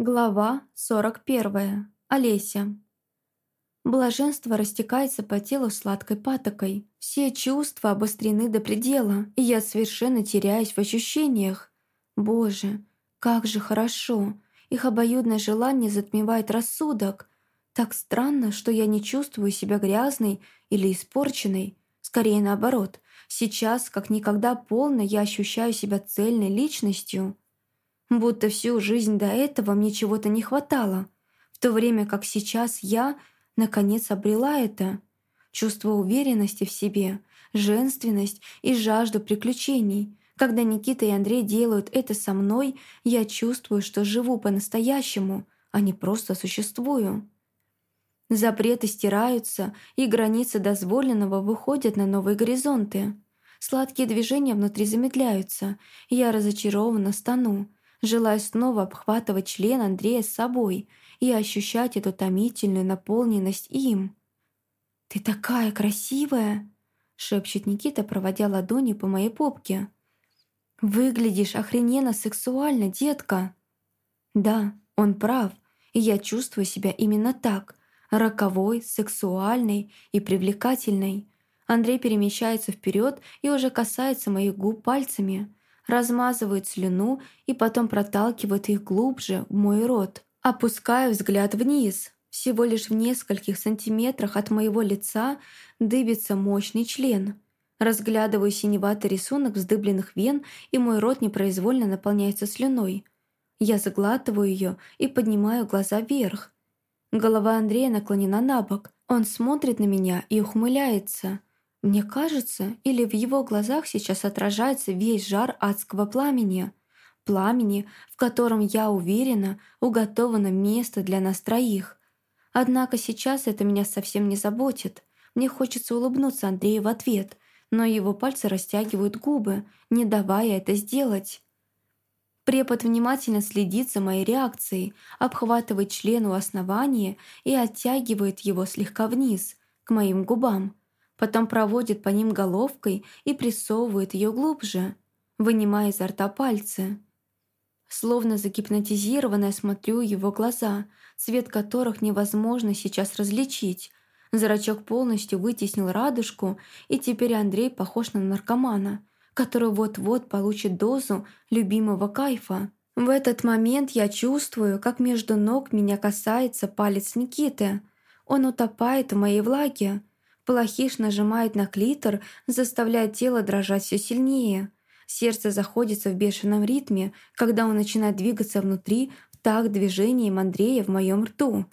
Глава 41. Олеся. Блаженство растекается по телу сладкой патокой. Все чувства обострены до предела, и я совершенно теряюсь в ощущениях. Боже, как же хорошо. Их обоюдное желание затмевает рассудок. Так странно, что я не чувствую себя грязной или испорченной. Скорее наоборот. Сейчас, как никогда полно, я ощущаю себя цельной личностью. Будто всю жизнь до этого мне чего-то не хватало, в то время как сейчас я, наконец, обрела это. Чувство уверенности в себе, женственность и жажду приключений. Когда Никита и Андрей делают это со мной, я чувствую, что живу по-настоящему, а не просто существую. Запреты стираются, и границы дозволенного выходят на новые горизонты. Сладкие движения внутри замедляются, и я разочарованно стану, желая снова обхватывать член Андрея с собой и ощущать эту томительную наполненность им. «Ты такая красивая!» — шепчет Никита, проводя ладони по моей попке. «Выглядишь охрененно сексуально, детка!» «Да, он прав, и я чувствую себя именно так, роковой, сексуальной и привлекательной». Андрей перемещается вперед и уже касается моих губ пальцами — размазывает слюну и потом проталкивает их глубже в мой рот. Опускаю взгляд вниз. Всего лишь в нескольких сантиметрах от моего лица дыбится мощный член. Разглядываю синеватый рисунок вздыбленных вен, и мой рот непроизвольно наполняется слюной. Я заглатываю ее и поднимаю глаза вверх. Голова Андрея наклонена на бок. Он смотрит на меня и ухмыляется – мне кажется, или в его глазах сейчас отражается весь жар адского пламени, пламени, в котором, я уверена, уготовано место для нас троих. Однако сейчас это меня совсем не заботит. Мне хочется улыбнуться Андрею в ответ, но его пальцы растягивают губы, не давая это сделать. Препод внимательно следит за моей реакцией, обхватывает член у основания и оттягивает его слегка вниз, к моим губам потом проводит по ним головкой и прессовывает ее глубже, вынимая изо рта пальцы. Словно загипнотизированная смотрю его глаза, цвет которых невозможно сейчас различить. Зрачок полностью вытеснил радужку, и теперь Андрей похож на наркомана, который вот-вот получит дозу любимого кайфа. В этот момент я чувствую, как между ног меня касается палец Никиты. Он утопает в моей влаге, Плохиш нажимает на клитор, заставляя тело дрожать все сильнее. Сердце заходится в бешеном ритме, когда он начинает двигаться внутри в такт движением Андрея в моем рту.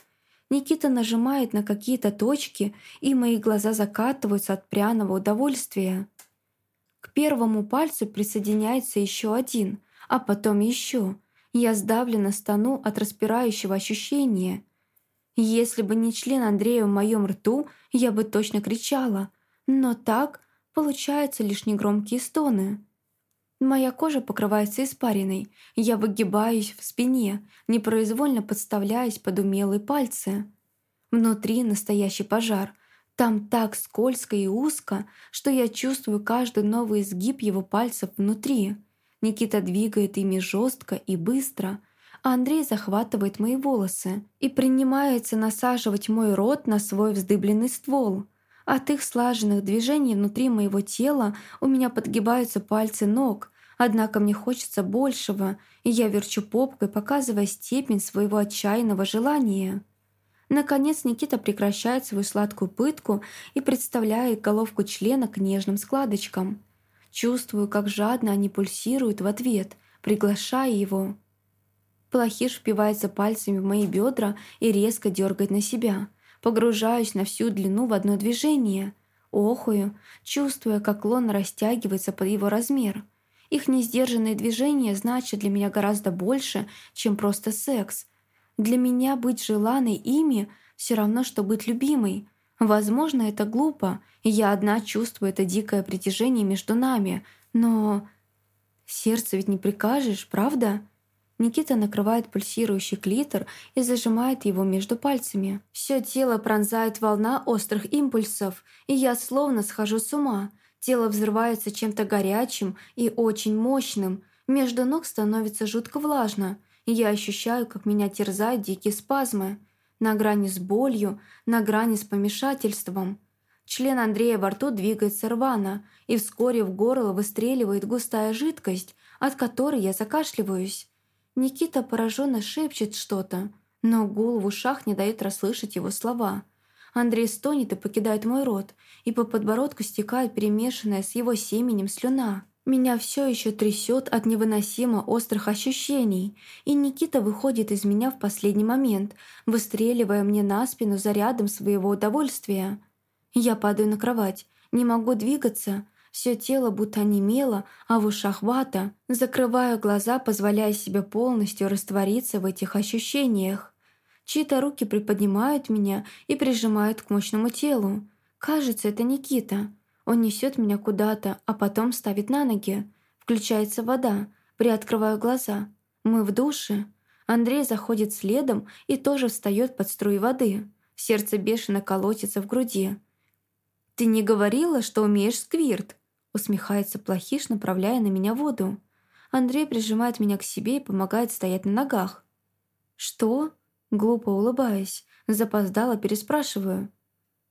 Никита нажимает на какие-то точки, и мои глаза закатываются от пряного удовольствия. К первому пальцу присоединяется еще один, а потом еще. Я сдавленно стану от распирающего ощущения – если бы не член Андрея в моем рту, я бы точно кричала. Но так получаются лишь негромкие стоны. Моя кожа покрывается испариной. Я выгибаюсь в спине, непроизвольно подставляясь под умелые пальцы. Внутри настоящий пожар. Там так скользко и узко, что я чувствую каждый новый изгиб его пальцев внутри. Никита двигает ими жестко и быстро — Андрей захватывает мои волосы и принимается насаживать мой рот на свой вздыбленный ствол. От их слаженных движений внутри моего тела у меня подгибаются пальцы ног, однако мне хочется большего, и я верчу попкой, показывая степень своего отчаянного желания. Наконец Никита прекращает свою сладкую пытку и представляет головку члена к нежным складочкам. Чувствую, как жадно они пульсируют в ответ, приглашая его. Плохиш впивается пальцами в мои бедра и резко дергает на себя. Погружаюсь на всю длину в одно движение. Охую, чувствуя, как лон растягивается под его размер. Их несдержанные движения значат для меня гораздо больше, чем просто секс. Для меня быть желанной ими все равно, что быть любимой. Возможно, это глупо, и я одна чувствую это дикое притяжение между нами, но... Сердце ведь не прикажешь, правда? Никита накрывает пульсирующий клитор и зажимает его между пальцами. Все тело пронзает волна острых импульсов, и я словно схожу с ума. Тело взрывается чем-то горячим и очень мощным. Между ног становится жутко влажно. Я ощущаю, как меня терзают дикие спазмы. На грани с болью, на грани с помешательством. Член Андрея во рту двигается рвано, и вскоре в горло выстреливает густая жидкость, от которой я закашливаюсь. Никита пораженно шепчет что-то, но гул в ушах не дает расслышать его слова. Андрей стонет и покидает мой рот, и по подбородку стекает перемешанная с его семенем слюна. Меня все еще трясет от невыносимо острых ощущений, и Никита выходит из меня в последний момент, выстреливая мне на спину зарядом своего удовольствия. Я падаю на кровать, не могу двигаться, все тело будто онемело, а в ушах вата. Закрываю глаза, позволяя себе полностью раствориться в этих ощущениях. Чьи-то руки приподнимают меня и прижимают к мощному телу. Кажется, это Никита. Он несет меня куда-то, а потом ставит на ноги. Включается вода. Приоткрываю глаза. Мы в душе. Андрей заходит следом и тоже встает под струи воды. Сердце бешено колотится в груди. «Ты не говорила, что умеешь сквирт?» Усмехается плохиш, направляя на меня воду. Андрей прижимает меня к себе и помогает стоять на ногах. «Что?» Глупо улыбаясь, запоздала переспрашиваю.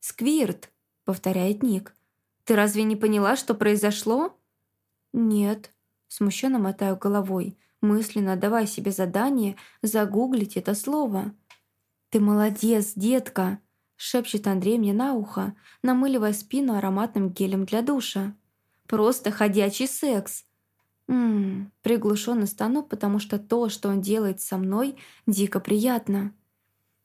«Сквирт», — повторяет Ник. Ты разве не поняла, что произошло?» «Нет», — смущенно мотаю головой, мысленно давая себе задание загуглить это слово. «Ты молодец, детка!» — шепчет Андрей мне на ухо, намыливая спину ароматным гелем для душа. «Просто ходячий секс!» Ммм, приглушенно стану, потому что то, что он делает со мной, дико приятно.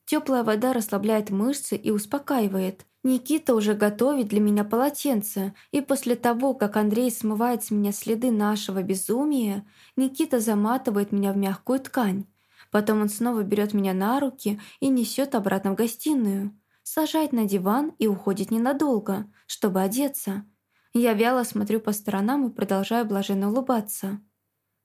Теплая вода расслабляет мышцы и успокаивает. Никита уже готовит для меня полотенце, и после того, как Андрей смывает с меня следы нашего безумия, Никита заматывает меня в мягкую ткань. Потом он снова берет меня на руки и несет обратно в гостиную. Сажает на диван и уходит ненадолго, чтобы одеться. Я вяло смотрю по сторонам и продолжаю блаженно улыбаться.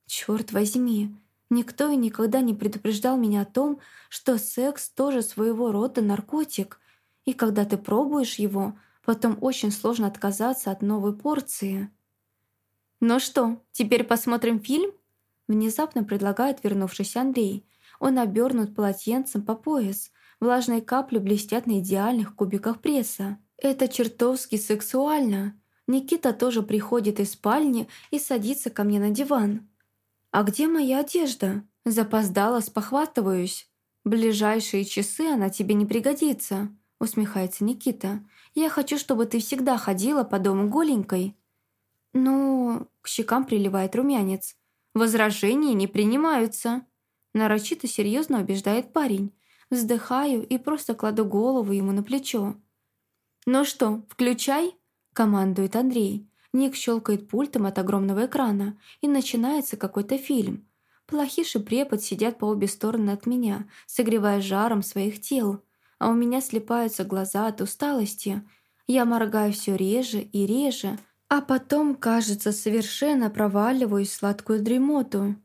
Черт возьми, никто и никогда не предупреждал меня о том, что секс тоже своего рода наркотик – и когда ты пробуешь его, потом очень сложно отказаться от новой порции. «Ну что, теперь посмотрим фильм?» Внезапно предлагает вернувшийся Андрей. Он обернут полотенцем по пояс. Влажные капли блестят на идеальных кубиках пресса. Это чертовски сексуально. Никита тоже приходит из спальни и садится ко мне на диван. «А где моя одежда?» Запоздала, спохватываюсь. «Ближайшие часы она тебе не пригодится» усмехается Никита. «Я хочу, чтобы ты всегда ходила по дому голенькой». «Ну...» — к щекам приливает румянец. «Возражения не принимаются». Нарочито серьезно убеждает парень. Вздыхаю и просто кладу голову ему на плечо. «Ну что, включай?» — командует Андрей. Ник щелкает пультом от огромного экрана, и начинается какой-то фильм. Плохиш и препод сидят по обе стороны от меня, согревая жаром своих тел а у меня слепаются глаза от усталости. Я моргаю все реже и реже, а потом, кажется, совершенно проваливаюсь в сладкую дремоту.